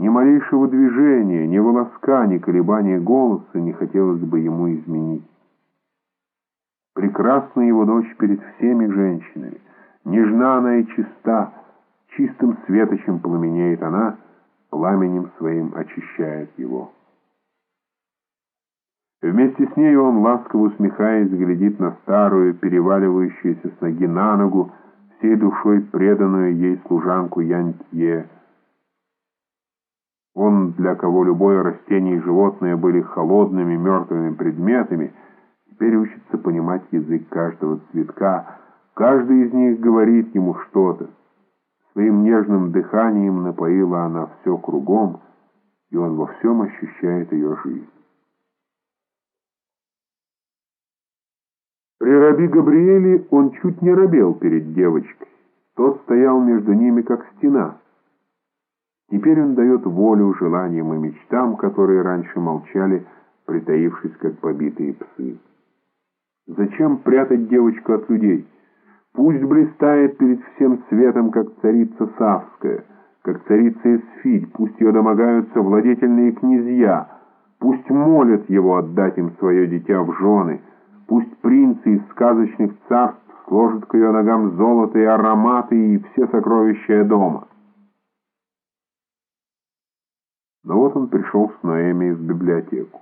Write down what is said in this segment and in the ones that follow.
Ни малейшего движения, ни волоска, ни колебания голоса не хотелось бы ему изменить. Прекрасна его дочь перед всеми женщинами, нежна она и чиста, чистым светочем пламенеет она, пламенем своим очищает его. Вместе с ней он, ласково усмехаясь, глядит на старую, переваливающуюся с ноги на ногу, всей душой преданную ей служанку Янтье. Он, для кого любое растение и животное были холодными, мертвыми предметами, теперь учится понимать язык каждого цветка. Каждый из них говорит ему что-то. Своим нежным дыханием напоила она все кругом, и он во всем ощущает ее жизнь. При раби Габриэле он чуть не робел перед девочкой. Тот стоял между ними, как стена. Теперь он дает волю желаниям и мечтам, которые раньше молчали, притаившись, как побитые псы. Зачем прятать девочку от людей? Пусть блистает перед всем светом, как царица Савская, как царица Эсфиль, пусть ее домогаются владетельные князья, пусть молят его отдать им свое дитя в жены — Пусть принцы из сказочных царств сложат к ее ногам золото и ароматы и все сокровища дома. Но вот он пришел с Ноэми в библиотеку.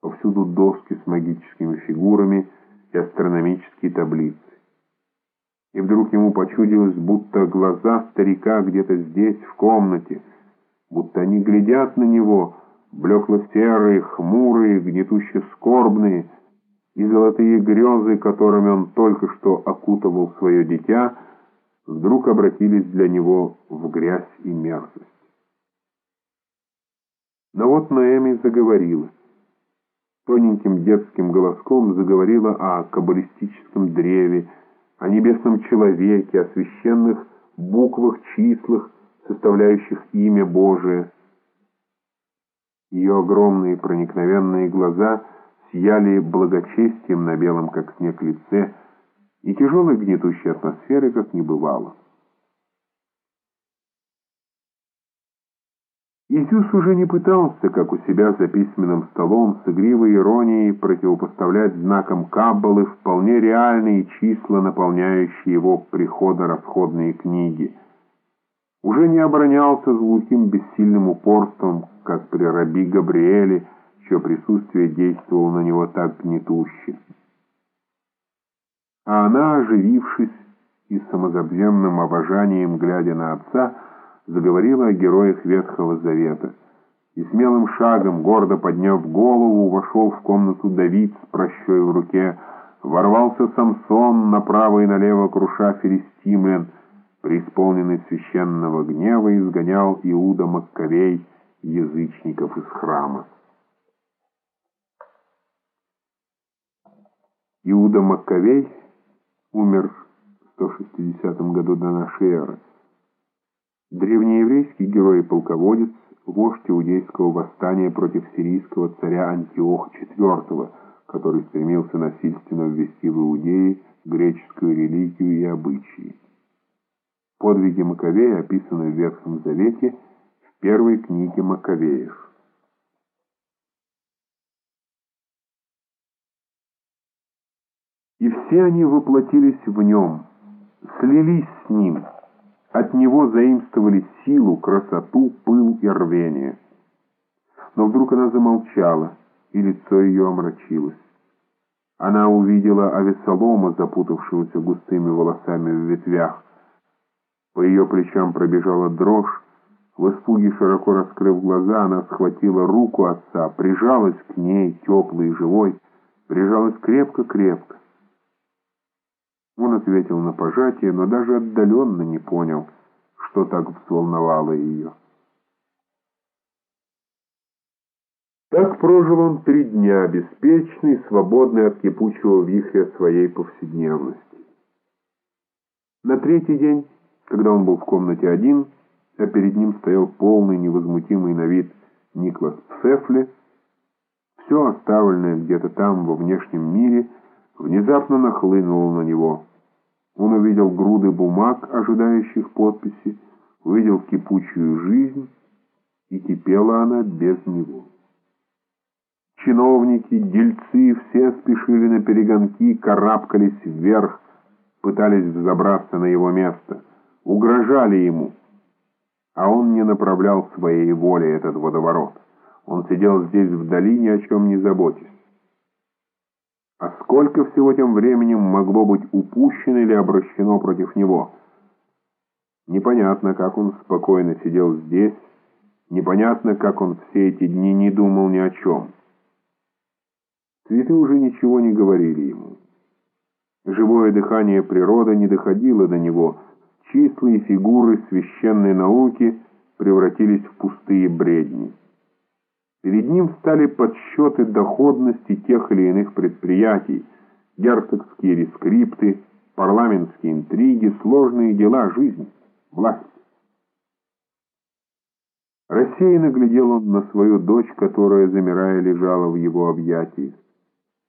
Повсюду доски с магическими фигурами и астрономические таблицы. И вдруг ему почудилось, будто глаза старика где-то здесь, в комнате, будто они глядят на него, блекло-серые, хмурые, гнетуще скорбные, и золотые грезы, которыми он только что окутывал свое дитя, вдруг обратились для него в грязь и мерзость. Но вот Ноэми заговорила. Тоненьким детским голоском заговорила о каббалистическом древе, о небесном человеке, о священных буквах-числах, составляющих имя Божие. Ее огромные проникновенные глаза — сияли благочестием на белом, как снег, лице, и тяжелой гнетущей атмосферы, как не бывало. Изюс уже не пытался, как у себя за письменным столом, с игривой иронией противопоставлять знаком Каббалы вполне реальные числа, наполняющие его приходо-расходные книги. Уже не оборонялся глухим бессильным упорством, как при раби Габриэле, чье присутствие действовало на него так гнетуще. А она, оживившись и самозабвенным обожанием, глядя на отца, заговорила о героях Ветхого Завета. И смелым шагом, гордо подняв голову, вошел в комнату Давид с прощой в руке, ворвался Самсон направо и налево, круша филистимлян, преисполненный священного гнева, изгонял Иуда Маккавей, язычников из храма. Иуда Маккавей умер в 160 году до нашей эры. Древнееврейский герой и полководец, вождь иудейского восстания против сирийского царя Антиоха IV, который стремился насильственно ввести в Иудеи греческую религию и обычаи. Подвиги Маковея описаны в Ветхом Завете в первой книге Маковеев. И все они воплотились в нем, слились с ним, от него заимствовали силу, красоту, пыл и рвение. Но вдруг она замолчала, и лицо ее омрачилось. Она увидела Авесолома, запутавшегося густыми волосами в ветвях. По ее плечам пробежала дрожь. В испуге, широко раскрыв глаза, она схватила руку отца, прижалась к ней, теплой и живой, прижалась крепко-крепко. Он ответил на пожатие, но даже отдаленно не понял, что так взволновало ее. Так прожил он три дня, беспечный, свободный от кипучего вихря своей повседневности. На третий день, когда он был в комнате один, а перед ним стоял полный, невозмутимый на вид Никлас Псефле, все оставленное где-то там, во внешнем мире, внезапно нахлынуло на него. Он увидел груды бумаг, ожидающих подписи, увидел кипучую жизнь преуспела она без него. Чиновники, дельцы все спешили на перегонки, карабкались вверх, пытались взобраться на его место, угрожали ему. А он не направлял своей воли этот водоворот. Он сидел здесь вдали, ни о чем не заботясь. А сколько всего тем временем могло быть упущено или обращено против него? Непонятно, как он спокойно сидел здесь, непонятно, как он все эти дни не думал ни о чем. Цветы уже ничего не говорили ему. Живое дыхание природы не доходило до него, числа и фигуры священной науки превратились в пустые бредни. Перед ним стали подсчеты доходности тех или иных предприятий, герцогские рескрипты, парламентские интриги, сложные дела жизни, власть. Рассеянно глядел он на свою дочь, которая, замирая, лежала в его объятии.